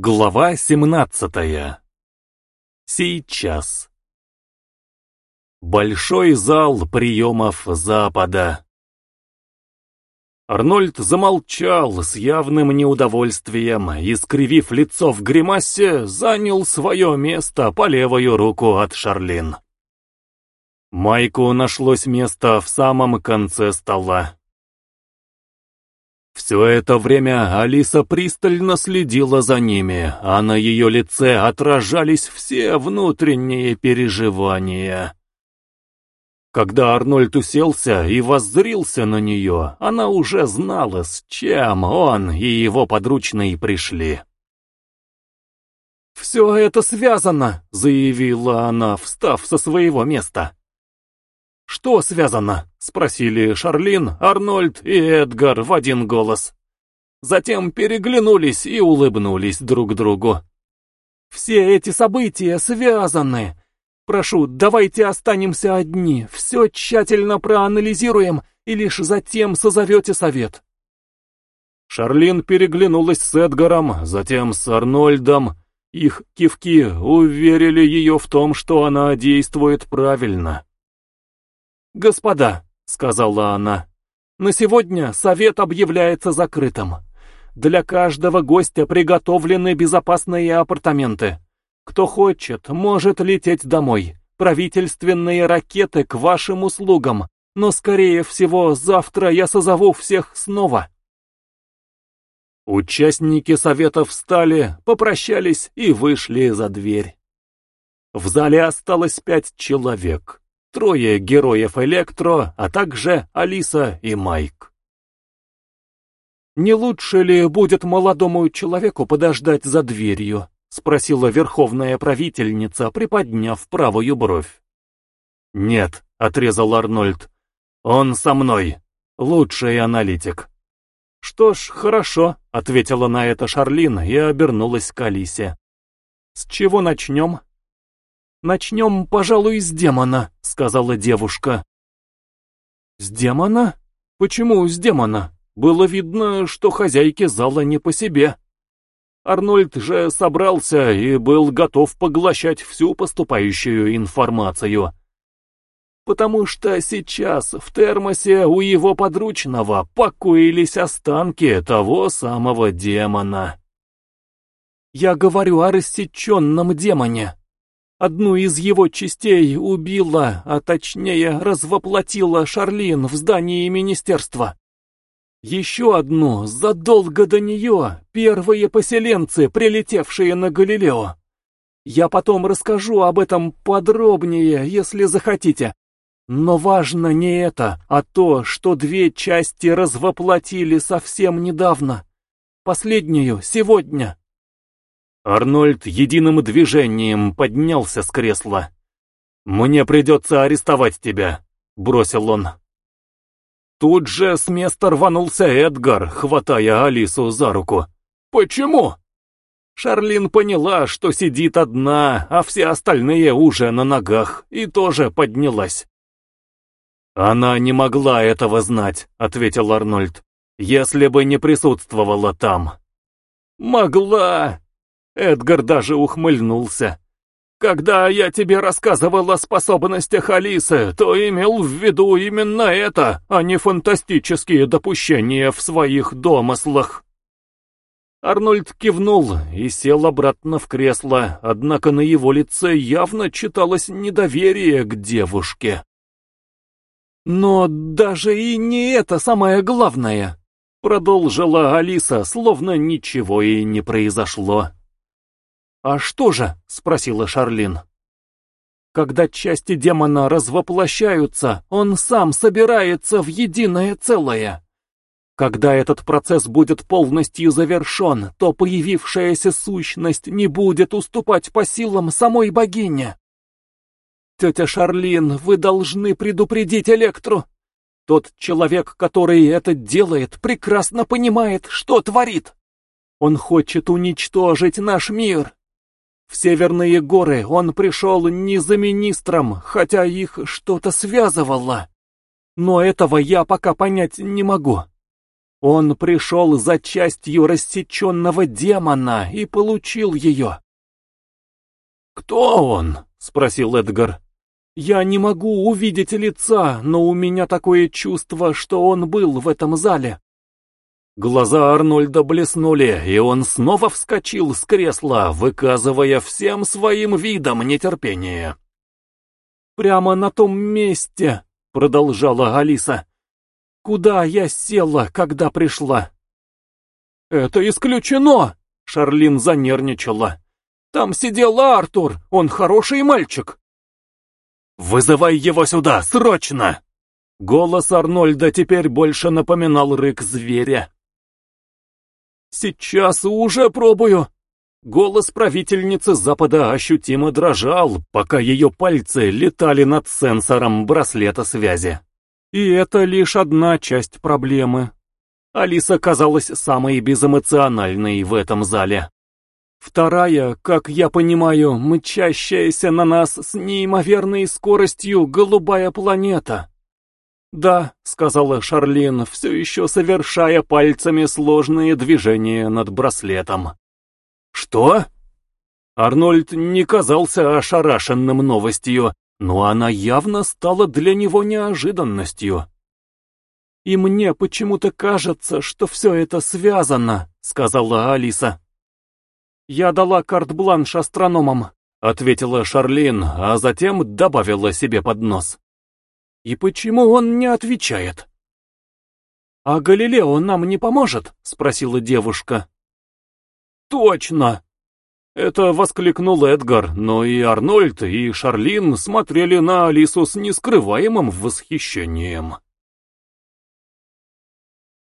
Глава 17. Сейчас. Большой зал приемов Запада. Арнольд замолчал с явным неудовольствием и, скривив лицо в гримасе, занял свое место по левую руку от Шарлин. Майку нашлось место в самом конце стола. Все это время Алиса пристально следила за ними, а на ее лице отражались все внутренние переживания. Когда Арнольд уселся и воззрился на нее, она уже знала, с чем он и его подручные пришли. «Все это связано», — заявила она, встав со своего места. «Что связано?» — спросили Шарлин, Арнольд и Эдгар в один голос. Затем переглянулись и улыбнулись друг другу. «Все эти события связаны. Прошу, давайте останемся одни, все тщательно проанализируем и лишь затем созовете совет». Шарлин переглянулась с Эдгаром, затем с Арнольдом. Их кивки уверили ее в том, что она действует правильно. «Господа», — сказала она, — «на сегодня совет объявляется закрытым. Для каждого гостя приготовлены безопасные апартаменты. Кто хочет, может лететь домой. Правительственные ракеты к вашим услугам, но, скорее всего, завтра я созову всех снова». Участники совета встали, попрощались и вышли за дверь. В зале осталось пять человек трое героев Электро, а также Алиса и Майк. «Не лучше ли будет молодому человеку подождать за дверью?» — спросила верховная правительница, приподняв правую бровь. «Нет», — отрезал Арнольд, — «он со мной, лучший аналитик». «Что ж, хорошо», — ответила на это Шарлин и обернулась к Алисе. «С чего начнем?» «Начнем, пожалуй, с демона», — сказала девушка. «С демона? Почему с демона? Было видно, что хозяйке зала не по себе. Арнольд же собрался и был готов поглощать всю поступающую информацию. Потому что сейчас в термосе у его подручного покоились останки того самого демона. Я говорю о рассеченном демоне. Одну из его частей убила, а точнее развоплотила Шарлин в здании министерства. Еще одну, задолго до нее, первые поселенцы, прилетевшие на Галилео. Я потом расскажу об этом подробнее, если захотите. Но важно не это, а то, что две части развоплотили совсем недавно. Последнюю, сегодня. Арнольд единым движением поднялся с кресла. «Мне придется арестовать тебя», — бросил он. Тут же с места рванулся Эдгар, хватая Алису за руку. «Почему?» Шарлин поняла, что сидит одна, а все остальные уже на ногах, и тоже поднялась. «Она не могла этого знать», — ответил Арнольд, — «если бы не присутствовала там». «Могла!» Эдгар даже ухмыльнулся. «Когда я тебе рассказывал о способностях Алисы, то имел в виду именно это, а не фантастические допущения в своих домыслах». Арнольд кивнул и сел обратно в кресло, однако на его лице явно читалось недоверие к девушке. «Но даже и не это самое главное», — продолжила Алиса, словно ничего и не произошло. «А что же?» — спросила Шарлин. «Когда части демона развоплощаются, он сам собирается в единое целое. Когда этот процесс будет полностью завершен, то появившаяся сущность не будет уступать по силам самой богине. Тетя Шарлин, вы должны предупредить Электру. Тот человек, который это делает, прекрасно понимает, что творит. Он хочет уничтожить наш мир, в Северные горы он пришел не за министром, хотя их что-то связывало. Но этого я пока понять не могу. Он пришел за частью рассеченного демона и получил ее. «Кто он?» — спросил Эдгар. «Я не могу увидеть лица, но у меня такое чувство, что он был в этом зале». Глаза Арнольда блеснули, и он снова вскочил с кресла, выказывая всем своим видом нетерпение. «Прямо на том месте», — продолжала Алиса, — «куда я села, когда пришла». «Это исключено!» — Шарлин занервничала. «Там сидел Артур, он хороший мальчик». «Вызывай его сюда, срочно!» Голос Арнольда теперь больше напоминал рык зверя. «Сейчас уже пробую!» Голос правительницы Запада ощутимо дрожал, пока ее пальцы летали над сенсором браслета связи. И это лишь одна часть проблемы. Алиса казалась самой безэмоциональной в этом зале. Вторая, как я понимаю, мчащаяся на нас с неимоверной скоростью голубая планета. «Да», — сказала Шарлин, все еще совершая пальцами сложные движения над браслетом. «Что?» Арнольд не казался ошарашенным новостью, но она явно стала для него неожиданностью. «И мне почему-то кажется, что все это связано», — сказала Алиса. «Я дала карт-бланш астрономам», — ответила Шарлин, а затем добавила себе под нос. И почему он не отвечает? «А Галилео нам не поможет?» — спросила девушка. «Точно!» Это воскликнул Эдгар, но и Арнольд, и Шарлин смотрели на Алису с нескрываемым восхищением.